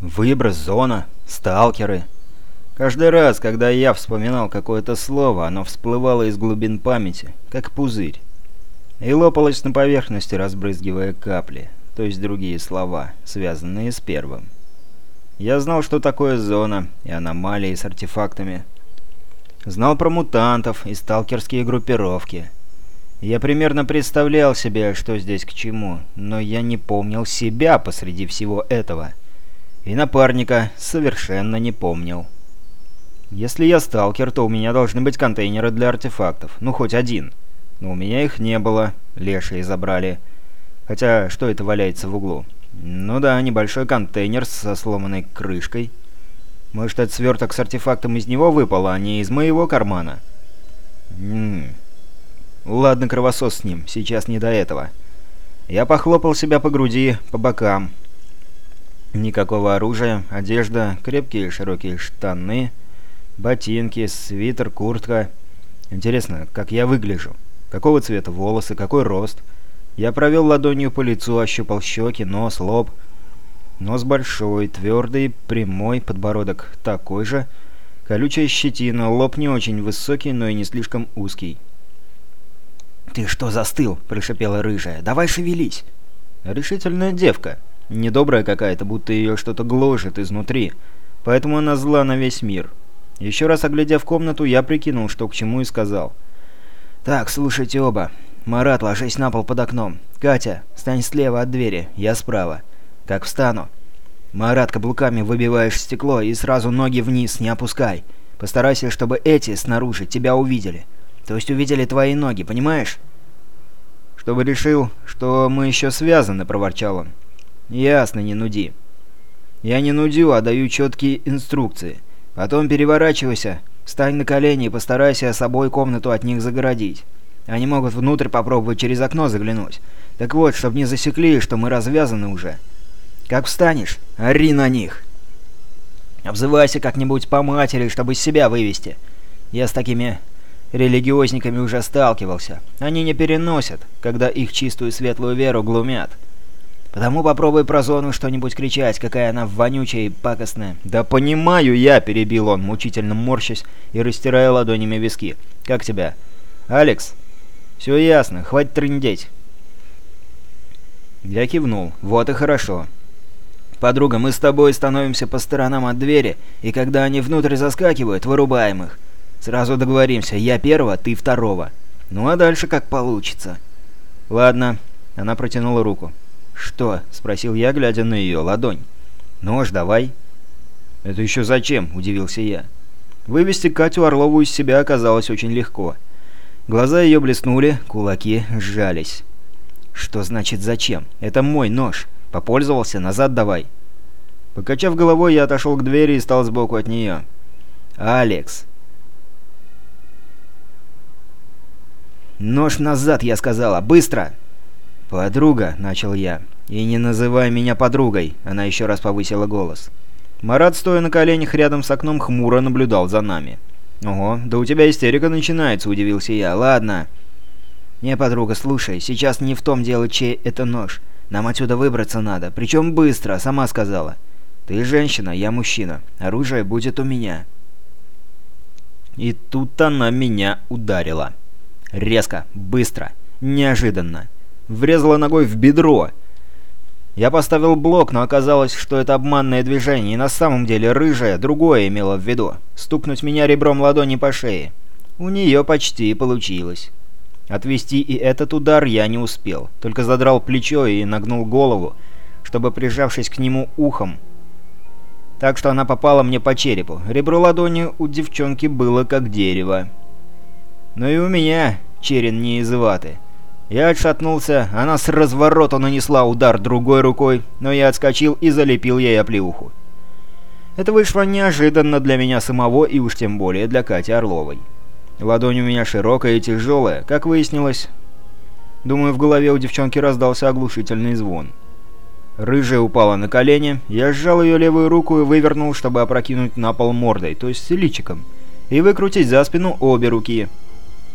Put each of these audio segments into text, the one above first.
Выброс, зона, сталкеры. Каждый раз, когда я вспоминал какое-то слово, оно всплывало из глубин памяти, как пузырь, и лопалось на поверхности, разбрызгивая капли, то есть другие слова, связанные с первым. Я знал, что такое зона и аномалии с артефактами. Знал про мутантов и сталкерские группировки. Я примерно представлял себе, что здесь к чему, но я не помнил себя посреди всего этого. И напарника совершенно не помнил. Если я сталкер, то у меня должны быть контейнеры для артефактов. Ну, хоть один. Но у меня их не было. Лешие забрали. Хотя, что это валяется в углу? Ну да, небольшой контейнер со сломанной крышкой. Может, этот сверток с артефактом из него выпал, а не из моего кармана? Ммм... Ладно, кровосос с ним, сейчас не до этого. Я похлопал себя по груди, по бокам. Никакого оружия, одежда, крепкие широкие штаны, ботинки, свитер, куртка. Интересно, как я выгляжу? Какого цвета волосы, какой рост? Я провел ладонью по лицу, ощупал щеки, нос, лоб. Нос большой, твердый, прямой, подбородок такой же. Колючая щетина, лоб не очень высокий, но и не слишком узкий. «Ты что застыл?» – прошипела рыжая. «Давай шевелись!» Решительная девка. Недобрая какая-то, будто ее что-то гложет изнутри. Поэтому она зла на весь мир. Еще раз оглядев комнату, я прикинул, что к чему и сказал. «Так, слушайте оба. Марат, ложись на пол под окном. Катя, стань слева от двери, я справа. Как встану?» «Марат, каблуками выбиваешь стекло и сразу ноги вниз, не опускай. Постарайся, чтобы эти снаружи тебя увидели. То есть увидели твои ноги, понимаешь?» «Чтобы решил, что мы еще связаны», — проворчал он. «Ясно, не нуди». «Я не нудю, а даю четкие инструкции. Потом переворачивайся, встань на колени и постарайся собой комнату от них загородить. Они могут внутрь попробовать через окно заглянуть. Так вот, чтобы не засекли, что мы развязаны уже. Как встанешь, ори на них. Обзывайся как-нибудь по матери, чтобы из себя вывести. Я с такими религиозниками уже сталкивался. Они не переносят, когда их чистую светлую веру глумят. Потому попробуй про зону что-нибудь кричать, какая она вонючая и пакостная. «Да понимаю я!» – перебил он, мучительно морщась и растирая ладонями виски. «Как тебя?» «Алекс?» «Все ясно, хватит трындеть». Я кивнул. «Вот и хорошо». «Подруга, мы с тобой становимся по сторонам от двери, и когда они внутрь заскакивают, вырубаем их. Сразу договоримся, я первого, ты второго. Ну а дальше как получится. Ладно. Она протянула руку. «Что?» — спросил я, глядя на ее ладонь. «Нож давай». «Это еще зачем?» — удивился я. Вывести Катю Орлову из себя оказалось очень легко. Глаза ее блеснули, кулаки сжались. «Что значит зачем? Это мой нож. Попользовался, назад давай». Покачав головой, я отошел к двери и стал сбоку от нее. «Алекс, «Нож назад!» — я сказала. «Быстро!» «Подруга!» — начал я. «И не называй меня подругой!» — она еще раз повысила голос. Марат, стоя на коленях рядом с окном, хмуро наблюдал за нами. «Ого, да у тебя истерика начинается!» — удивился я. «Ладно!» «Не, подруга, слушай, сейчас не в том дело, чей это нож. Нам отсюда выбраться надо, причем быстро, сама сказала. Ты женщина, я мужчина. Оружие будет у меня». И тут она меня ударила. Резко, быстро, неожиданно. Врезала ногой в бедро. Я поставил блок, но оказалось, что это обманное движение, и на самом деле рыжая другое имела в виду. Стукнуть меня ребром ладони по шее. У нее почти получилось. Отвести и этот удар я не успел, только задрал плечо и нагнул голову, чтобы, прижавшись к нему ухом, так что она попала мне по черепу. Ребро ладони у девчонки было как дерево. Но и у меня черен не из ваты. Я отшатнулся, она с разворота нанесла удар другой рукой, но я отскочил и залепил ей оплеуху. Это вышло неожиданно для меня самого и уж тем более для Кати Орловой. Ладонь у меня широкая и тяжелая, как выяснилось. Думаю, в голове у девчонки раздался оглушительный звон. Рыжая упала на колени, я сжал ее левую руку и вывернул, чтобы опрокинуть на пол мордой, то есть личиком, и выкрутить за спину обе руки.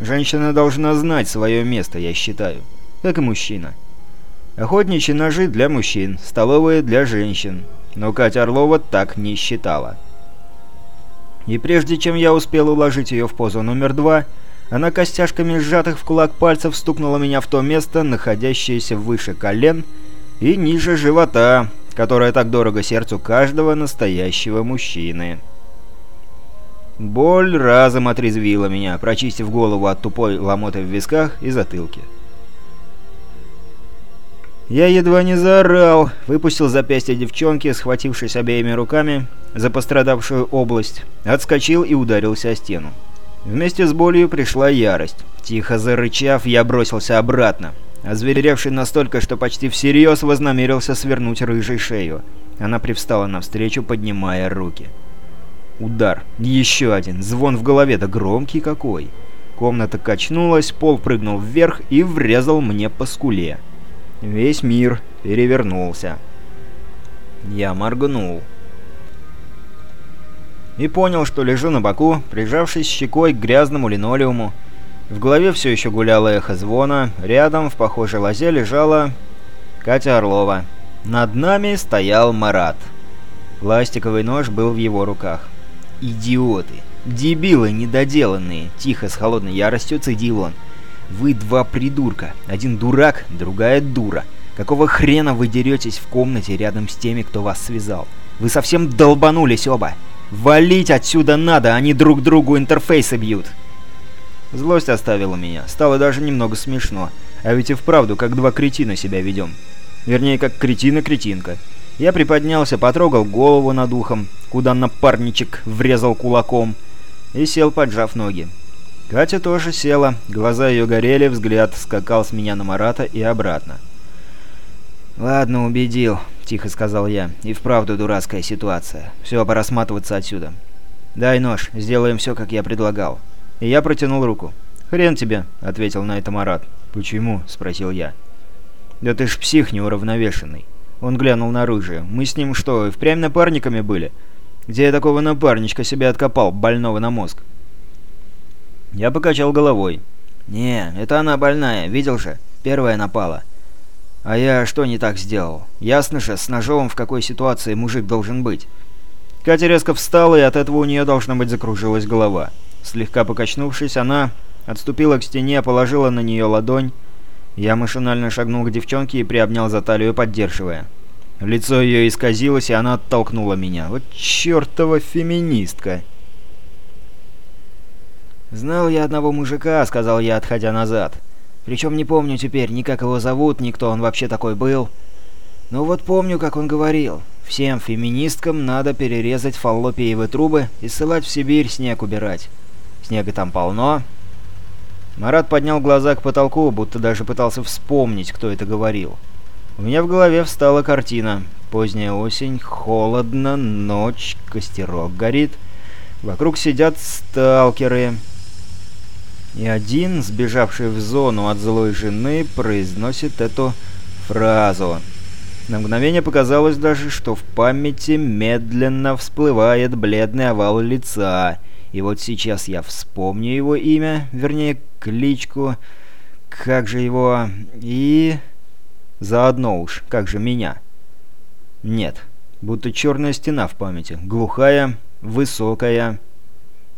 Женщина должна знать свое место, я считаю. Как и мужчина. Охотничьи ножи для мужчин, столовые для женщин. но Катя Орлова так не считала. И прежде чем я успел уложить ее в позу номер два, она костяшками сжатых в кулак пальцев стукнула меня в то место, находящееся выше колен и ниже живота, которое так дорого сердцу каждого настоящего мужчины. Боль разом отрезвила меня, прочистив голову от тупой ломоты в висках и затылке. Я едва не заорал, выпустил запястье девчонки, схватившись обеими руками за пострадавшую область, отскочил и ударился о стену. Вместе с болью пришла ярость. Тихо зарычав, я бросился обратно, озверевший настолько, что почти всерьез вознамерился свернуть рыжей шею. Она привстала навстречу, поднимая руки. Удар. Еще один. Звон в голове, да громкий какой. Комната качнулась, пол прыгнул вверх и врезал мне по скуле. Весь мир перевернулся. Я моргнул. И понял, что лежу на боку, прижавшись щекой к грязному линолеуму. В голове все еще гуляло эхо звона, рядом в похожей лозе лежала Катя Орлова. Над нами стоял Марат. Пластиковый нож был в его руках. «Идиоты! Дебилы недоделанные!» — тихо с холодной яростью цедил он. Вы два придурка. Один дурак, другая дура. Какого хрена вы деретесь в комнате рядом с теми, кто вас связал? Вы совсем долбанулись оба. Валить отсюда надо, они друг другу интерфейсы бьют. Злость оставила меня. Стало даже немного смешно. А ведь и вправду, как два кретина себя ведем. Вернее, как кретина-кретинка. Я приподнялся, потрогал голову над ухом, куда напарничек врезал кулаком, и сел, поджав ноги. Катя тоже села, глаза ее горели, взгляд скакал с меня на Марата и обратно. «Ладно, убедил», — тихо сказал я. «И вправду дурацкая ситуация. Все, пора сматываться отсюда. Дай нож, сделаем все, как я предлагал». И я протянул руку. «Хрен тебе», — ответил на это Марат. «Почему?» — спросил я. «Да ты ж псих неуравновешенный». Он глянул на оружие. «Мы с ним что, впрямь напарниками были? Где я такого напарничка себе откопал, больного на мозг?» Я покачал головой. «Не, это она больная, видел же? Первая напала. А я что не так сделал? Ясно же, с ножом в какой ситуации мужик должен быть». Катя резко встала, и от этого у нее, должно быть, закружилась голова. Слегка покачнувшись, она отступила к стене, положила на нее ладонь. Я машинально шагнул к девчонке и приобнял за талию, поддерживая. Лицо ее исказилось, и она оттолкнула меня. Вот чертова феминистка! «Знал я одного мужика», — сказал я, отходя назад. «Причем не помню теперь ни как его зовут, ни кто он вообще такой был. Но вот помню, как он говорил. Всем феминисткам надо перерезать фаллопиевы трубы и ссылать в Сибирь снег убирать. Снега там полно». Марат поднял глаза к потолку, будто даже пытался вспомнить, кто это говорил. У меня в голове встала картина. Поздняя осень, холодно, ночь, костерок горит. Вокруг сидят сталкеры. И один, сбежавший в зону от злой жены, произносит эту фразу. На мгновение показалось даже, что в памяти медленно всплывает бледный овал лица. И вот сейчас я вспомню его имя, вернее, кличку. Как же его... И... Заодно уж, как же меня. Нет, будто черная стена в памяти. Глухая, высокая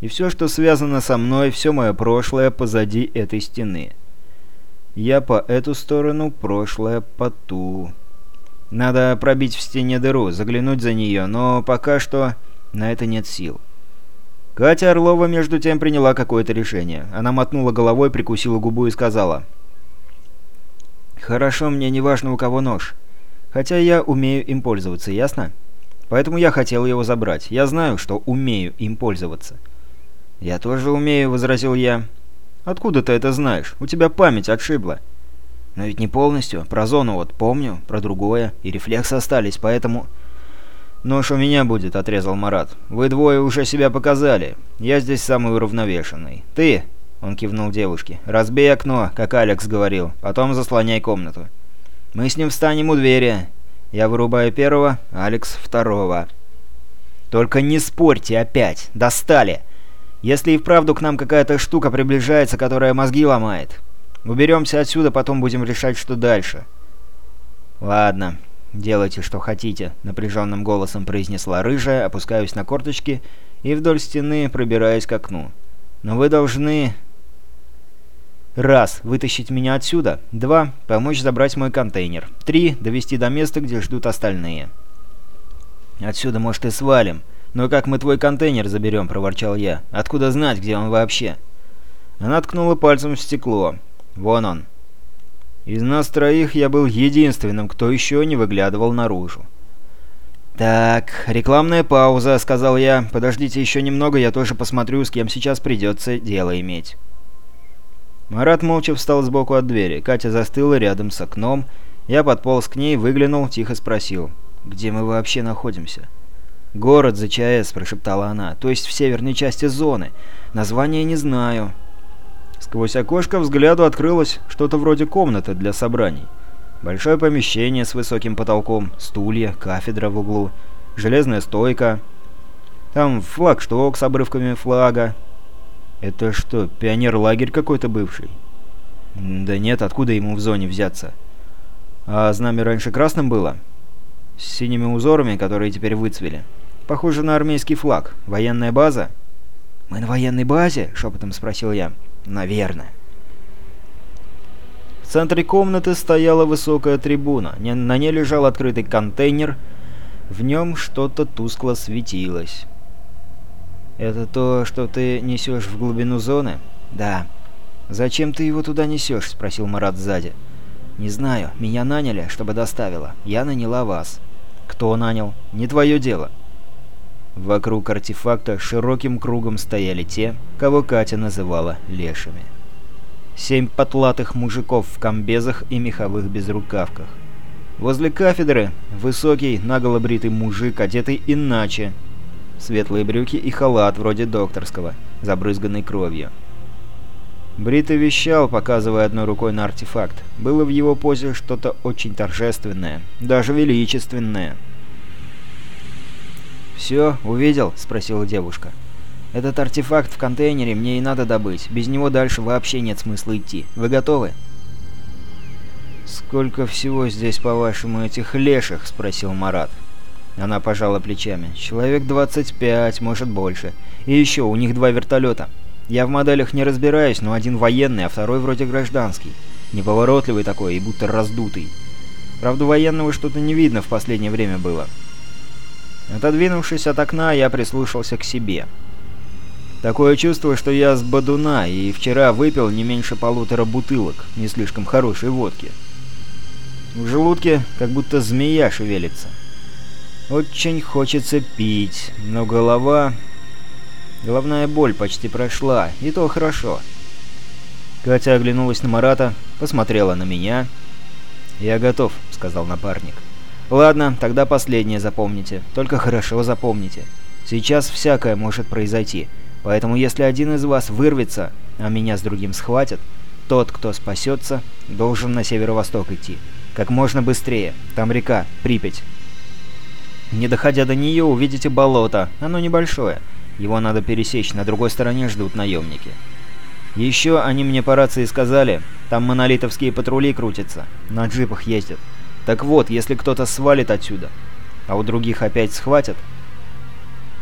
и все, что связано со мной, все мое прошлое позади этой стены. Я по эту сторону, прошлое по ту. Надо пробить в стене дыру, заглянуть за нее, но пока что на это нет сил. Катя Орлова между тем приняла какое-то решение. Она мотнула головой, прикусила губу и сказала. «Хорошо, мне не важно у кого нож. Хотя я умею им пользоваться, ясно? Поэтому я хотел его забрать. Я знаю, что умею им пользоваться». «Я тоже умею», — возразил я. «Откуда ты это знаешь? У тебя память отшибла». «Но ведь не полностью. Про зону вот помню, про другое. И рефлексы остались, поэтому...» «Нож у меня будет», — отрезал Марат. «Вы двое уже себя показали. Я здесь самый уравновешенный. Ты...» — он кивнул девушке. «Разбей окно, как Алекс говорил. Потом заслоняй комнату. Мы с ним встанем у двери. Я вырубаю первого, Алекс второго». «Только не спорьте опять. Достали!» Если и вправду к нам какая-то штука приближается, которая мозги ломает. Уберемся отсюда, потом будем решать, что дальше. Ладно. «Делайте, что хотите», — напряженным голосом произнесла рыжая, опускаясь на корточки и вдоль стены пробираясь к окну. «Но вы должны...» Раз. Вытащить меня отсюда. Два. Помочь забрать мой контейнер. Три. Довести до места, где ждут остальные. «Отсюда, может, и свалим. Но как мы твой контейнер заберем?» – проворчал я. «Откуда знать, где он вообще?» Она ткнула пальцем в стекло. «Вон он». Из нас троих я был единственным, кто еще не выглядывал наружу. «Так, рекламная пауза», — сказал я. «Подождите еще немного, я тоже посмотрю, с кем сейчас придется дело иметь». Марат молча встал сбоку от двери. Катя застыла рядом с окном. Я подполз к ней, выглянул, тихо спросил. «Где мы вообще находимся?» «Город ЗЧС», — прошептала она. «То есть в северной части зоны. Название не знаю». Сквозь окошко взгляду открылось что-то вроде комнаты для собраний. Большое помещение с высоким потолком, стулья, кафедра в углу, железная стойка. Там флагшток с обрывками флага, «Это что, пионер-лагерь какой-то бывший?» «Да нет, откуда ему в зоне взяться?» «А знамя раньше красным было?» «С синими узорами, которые теперь выцвели. Похоже на армейский флаг. Военная база?» «Мы на военной базе?» — шепотом спросил я. «Наверное». В центре комнаты стояла высокая трибуна. На ней лежал открытый контейнер. В нем что-то тускло светилось. «Это то, что ты несешь в глубину зоны?» «Да». «Зачем ты его туда несешь?» — спросил Марат сзади. «Не знаю. Меня наняли, чтобы доставила. Я наняла вас». «Кто нанял?» «Не твое дело». Вокруг артефакта широким кругом стояли те, кого Катя называла лешими. Семь потлатых мужиков в комбезах и меховых безрукавках. Возле кафедры высокий, наголо бритый мужик, одетый иначе, Светлые брюки и халат, вроде докторского, забрызганный кровью. Брита вещал, показывая одной рукой на артефакт. Было в его позе что-то очень торжественное, даже величественное. «Все, увидел?» — спросила девушка. «Этот артефакт в контейнере мне и надо добыть. Без него дальше вообще нет смысла идти. Вы готовы?» «Сколько всего здесь, по-вашему, этих леших?» — спросил Марат. Она пожала плечами. «Человек 25, может больше. И еще, у них два вертолета. Я в моделях не разбираюсь, но один военный, а второй вроде гражданский. Неповоротливый такой и будто раздутый. Правда, военного что-то не видно в последнее время было». Отодвинувшись от окна, я прислушался к себе. Такое чувство, что я с Бадуна и вчера выпил не меньше полутора бутылок не слишком хорошей водки. В желудке как будто змея шевелится. Очень хочется пить, но голова... Головная боль почти прошла, и то хорошо. Катя оглянулась на Марата, посмотрела на меня. «Я готов», — сказал напарник. «Ладно, тогда последнее запомните. Только хорошо запомните. Сейчас всякое может произойти, поэтому если один из вас вырвется, а меня с другим схватят, тот, кто спасется, должен на северо-восток идти. Как можно быстрее. Там река, Припять. Не доходя до нее, увидите болото. Оно небольшое. Его надо пересечь, на другой стороне ждут наемники. Еще они мне по рации сказали, там монолитовские патрули крутятся, на джипах ездят. Так вот, если кто-то свалит отсюда, а у других опять схватят,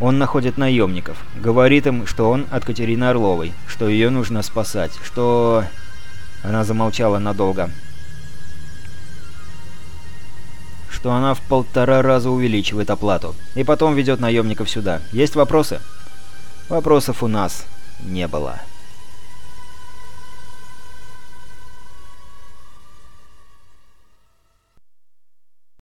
он находит наемников, говорит им, что он от Катерины Орловой, что ее нужно спасать, что... Она замолчала надолго, что она в полтора раза увеличивает оплату. И потом ведет наемников сюда. Есть вопросы? Вопросов у нас не было.